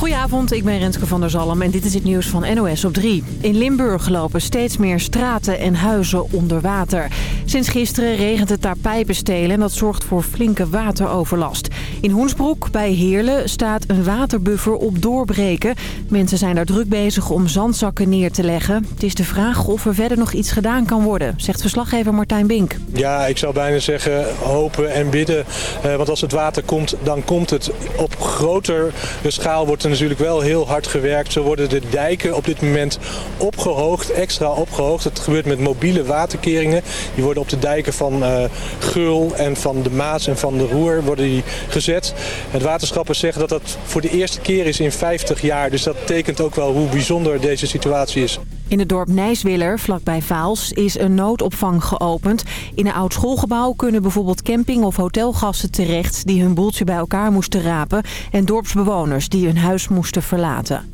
Goedenavond, ik ben Renske van der Zalm en dit is het nieuws van NOS op 3. In Limburg lopen steeds meer straten en huizen onder water. Sinds gisteren regent het daar pijpenstelen en dat zorgt voor flinke wateroverlast. In Hoensbroek bij Heerlen staat een waterbuffer op doorbreken. Mensen zijn daar druk bezig om zandzakken neer te leggen. Het is de vraag of er verder nog iets gedaan kan worden, zegt verslaggever Martijn Bink. Ja, ik zou bijna zeggen hopen en bidden. Eh, want als het water komt, dan komt het. Op grotere schaal wordt er natuurlijk wel heel hard gewerkt. Zo worden de dijken op dit moment opgehoogd, extra opgehoogd. Het gebeurt met mobiele waterkeringen. Die worden op de dijken van uh, Geul en van de Maas en van de Roer worden die gezet. Het waterschappen zeggen dat dat voor de eerste keer is in 50 jaar. Dus dat tekent ook wel hoe bijzonder deze situatie is. In het dorp Nijswiller, vlakbij Vaals, is een noodopvang geopend. In een oud schoolgebouw kunnen bijvoorbeeld camping- of hotelgasten terecht... die hun boeltje bij elkaar moesten rapen... en dorpsbewoners die hun huis moesten verlaten.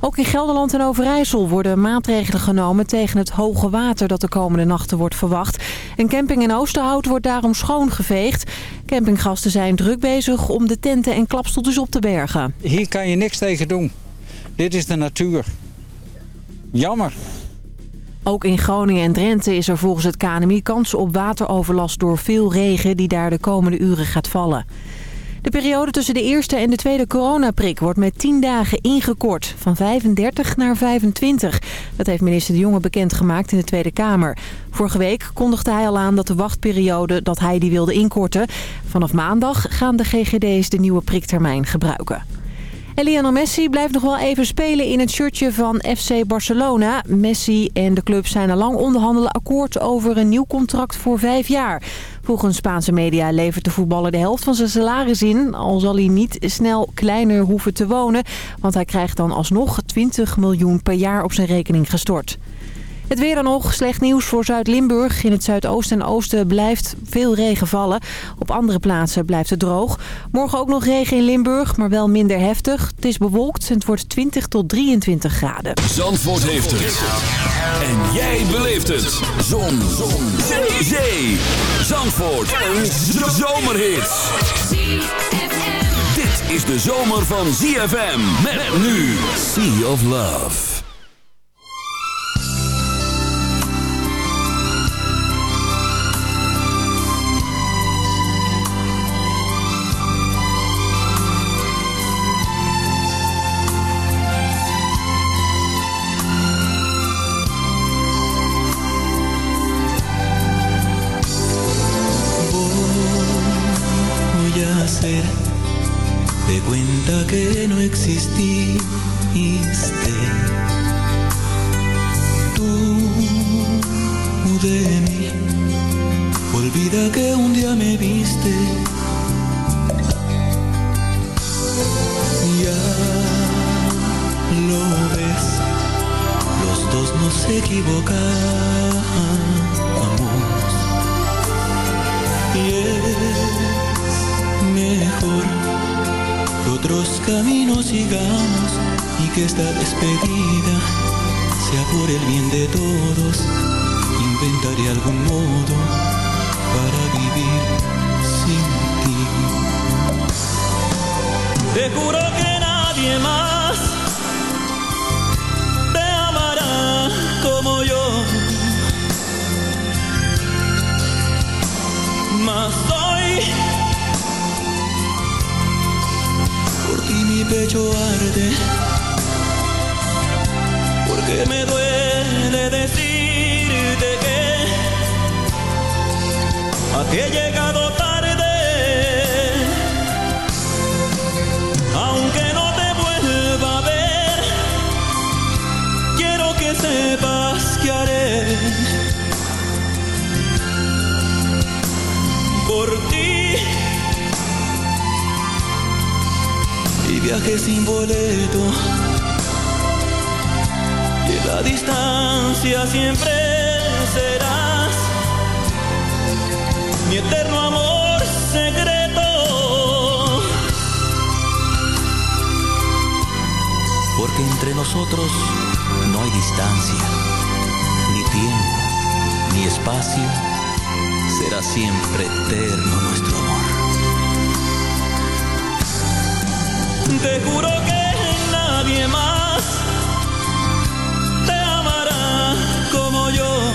Ook in Gelderland en Overijssel worden maatregelen genomen tegen het hoge water dat de komende nachten wordt verwacht. Een camping in Oosterhout wordt daarom schoongeveegd. Campinggasten zijn druk bezig om de tenten en klapstoeltjes op te bergen. Hier kan je niks tegen doen. Dit is de natuur. Jammer. Ook in Groningen en Drenthe is er volgens het KNMI kans op wateroverlast door veel regen die daar de komende uren gaat vallen. De periode tussen de eerste en de tweede coronaprik wordt met 10 dagen ingekort. Van 35 naar 25. Dat heeft minister De Jonge bekendgemaakt in de Tweede Kamer. Vorige week kondigde hij al aan dat de wachtperiode dat hij die wilde inkorten. Vanaf maandag gaan de GGD's de nieuwe priktermijn gebruiken. En Lionel Messi blijft nog wel even spelen in het shirtje van FC Barcelona. Messi en de club zijn al lang onderhandelen akkoord over een nieuw contract voor vijf jaar. Volgens Spaanse media levert de voetballer de helft van zijn salaris in. Al zal hij niet snel kleiner hoeven te wonen. Want hij krijgt dan alsnog 20 miljoen per jaar op zijn rekening gestort. Het weer dan nog. Slecht nieuws voor Zuid-Limburg. In het zuidoosten en oosten blijft veel regen vallen. Op andere plaatsen blijft het droog. Morgen ook nog regen in Limburg, maar wel minder heftig. Het is bewolkt en het wordt 20 tot 23 graden. Zandvoort heeft het. En jij beleeft het. Zon. Zon. Zee. Zee. Zandvoort. Een zomerhit. Dit is de zomer van ZFM. Met nu Sea of Love. Juro que nadie más te amará como yo. Mas hoy por ti mi pecho arde, porque me duele decirte que a ti he llegado sepas que haré por ti. y viaje sin boleto. Y la distancia siempre serás mi eterno amor secreto. Porque entre nosotros no hay distancia, ni tiempo, ni espacio, será siempre eterno nuestro amor. Te juro que nadie más te amará como yo.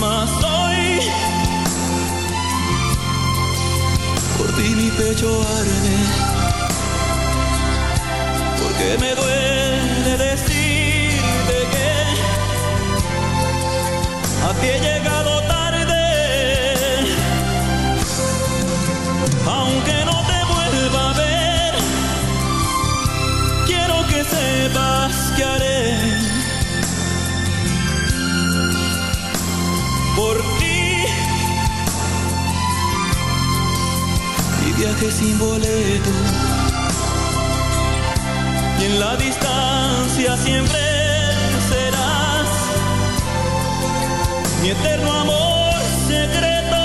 Mas hoy por ti mi pecho arde que me duele decirte que a ti he llegado tarde, aunque no te vuelva a ver, quiero que sepas que haré por ti. Mi viaje sin boleto en la distancia siempre serás mi eterno amor secreto.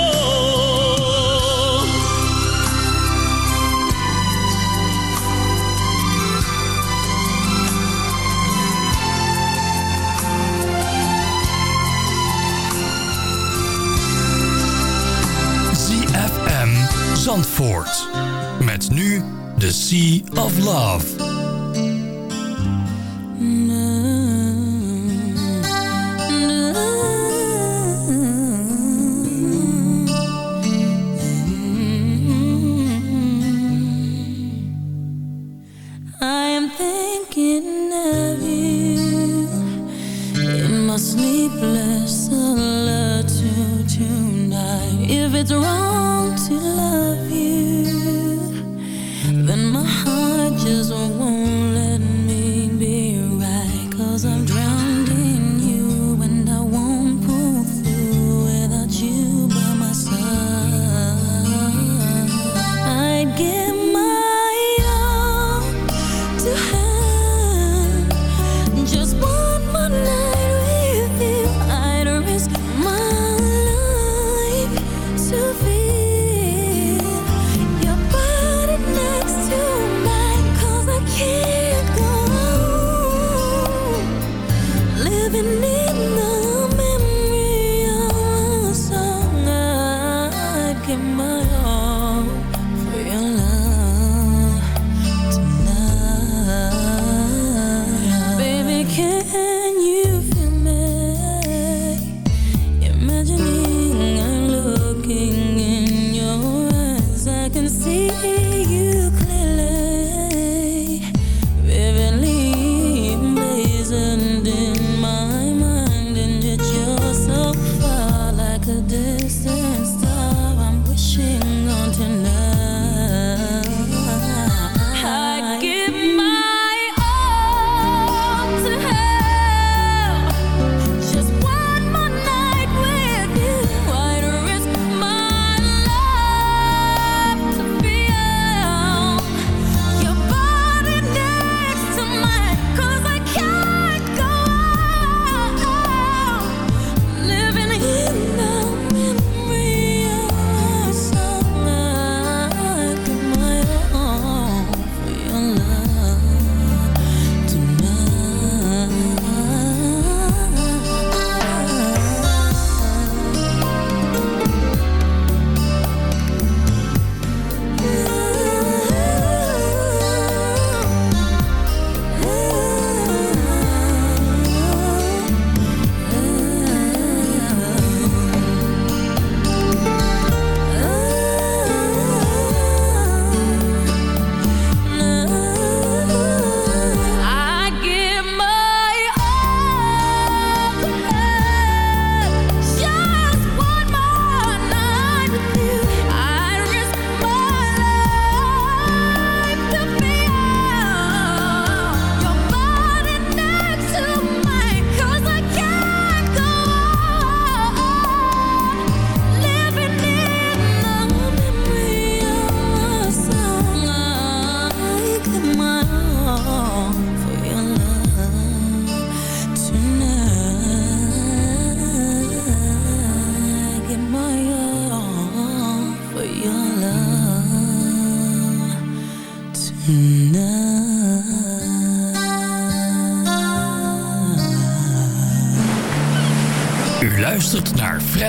ZFM Zandvoort. Met nu The Sea of Love.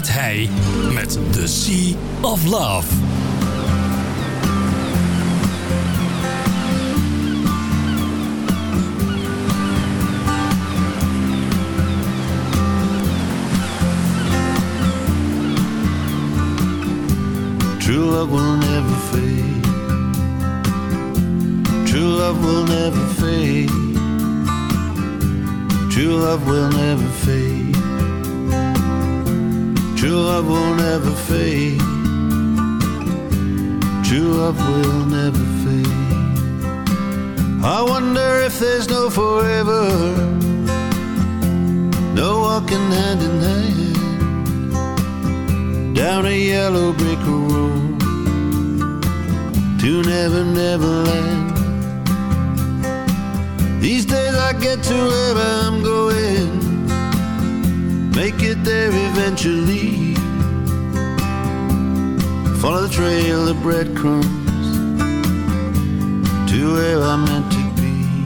Ed Hey met The Sea of Love. True love will never fade. True love will never fade. True love will never fade. True love will never fade. True love will never fade. I wonder if there's no forever. No walking hand in hand down a yellow brick road to Never Never Land. These days I get to where I'm going, make it there eventually. Follow the trail of breadcrumbs to where I'm meant to be,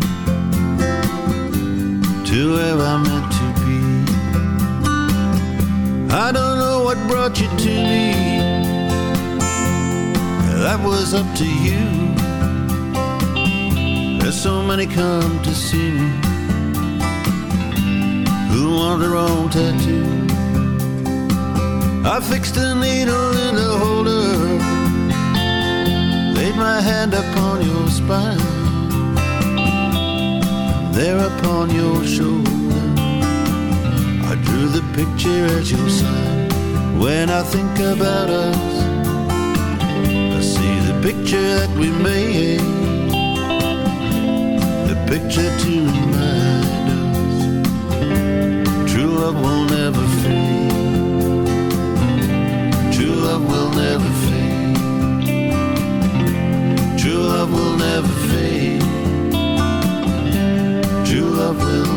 to where I'm meant to be. I don't know what brought you to me. That was up to you. There's so many come to see me who want their own tattoo. I fixed a needle in the holder, laid my hand upon your spine, there upon your shoulder. I drew the picture at your side. When I think about us, I see the picture that we made, the picture to remind love will never fade. True love will never fade. True love will never fade. True love will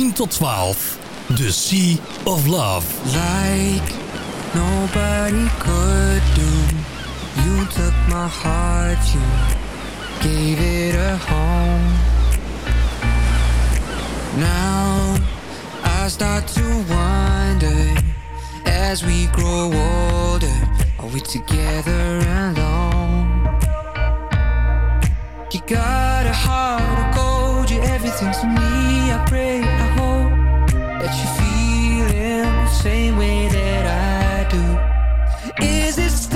10 tot 12. The Sea of Love. Like nobody could do. You took my heart, you gave it a home. Now I start to wonder as we grow older, are we together alone? You got a heart of gold, you everything to me, I pray that you're feeling the same way that I do. Is it?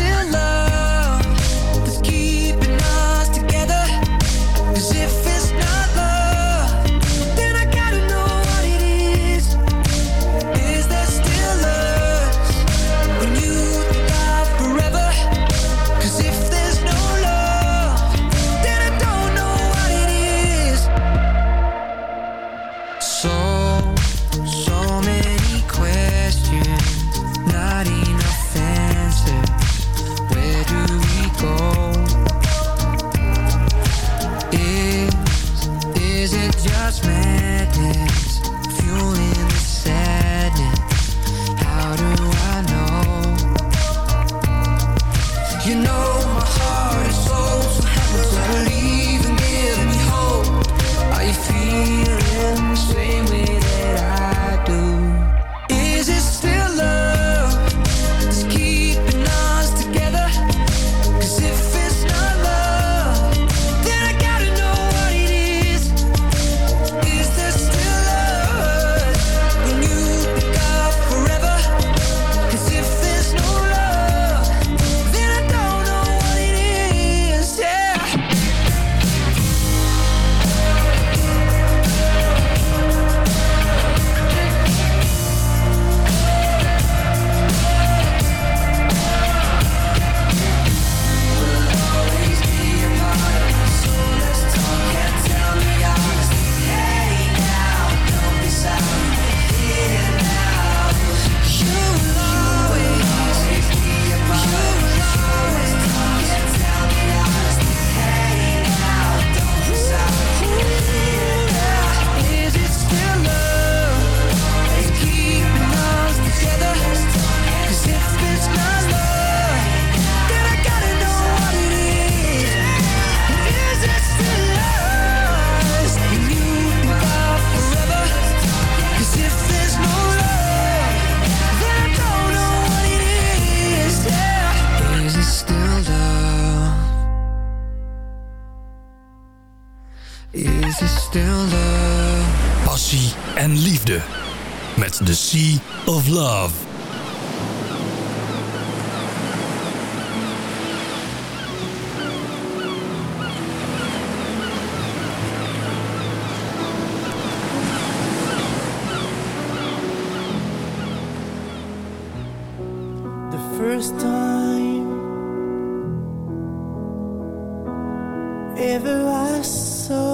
so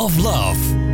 Of Love.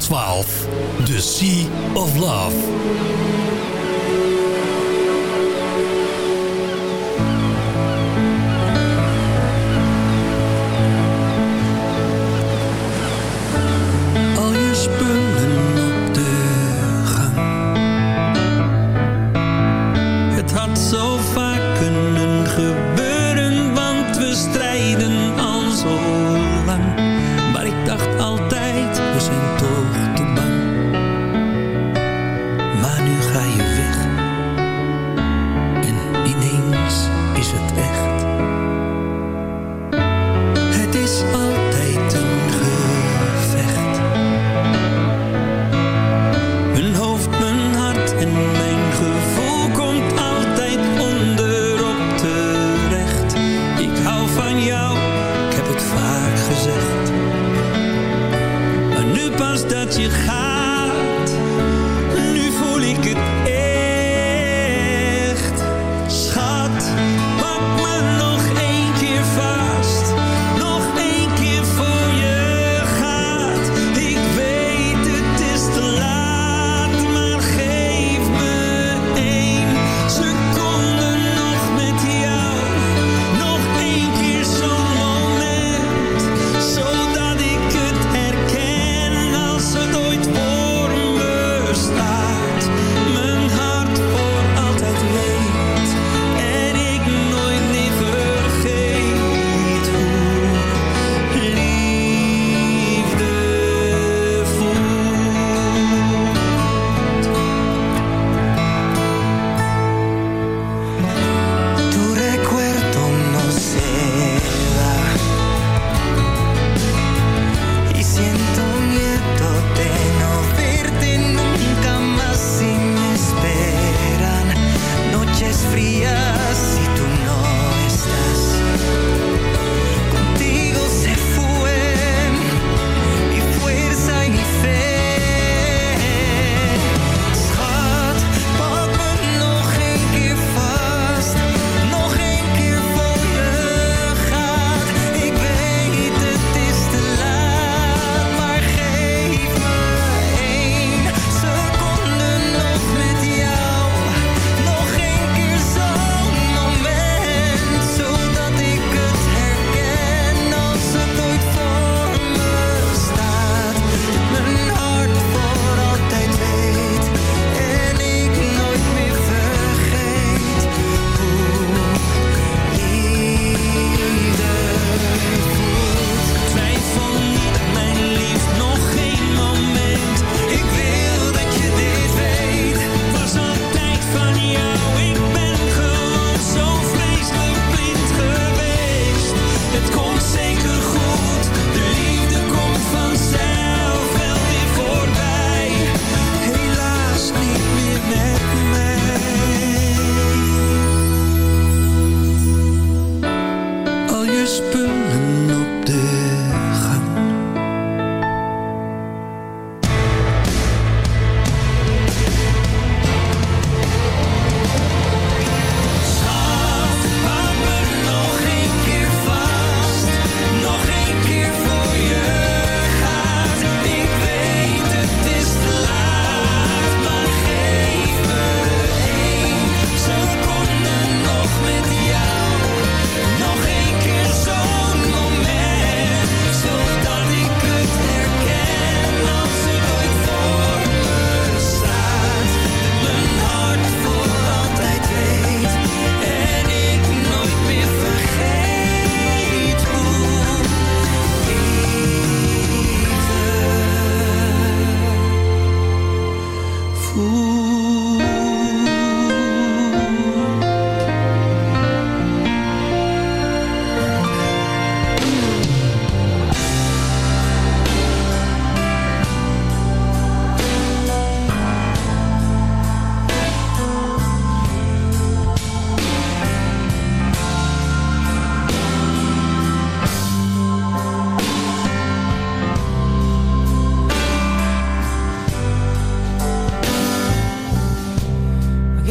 Tot 12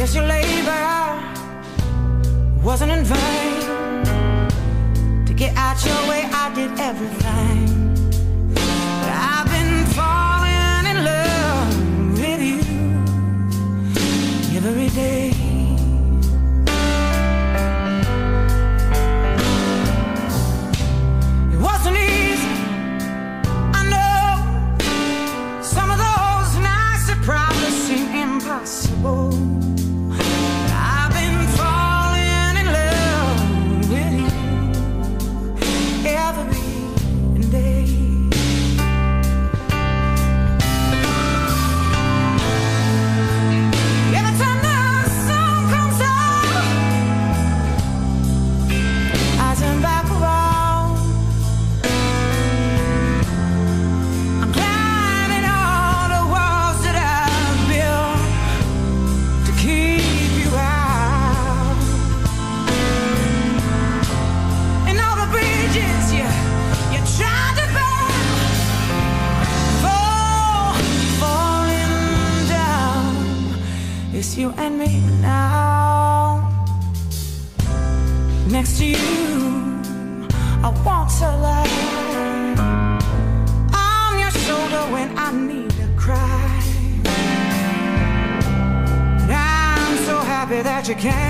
Yes, your labor wasn't in vain. To get out your way, I did everything. you and me now. Next to you, I want to lie on your shoulder when I need to cry. And I'm so happy that you came.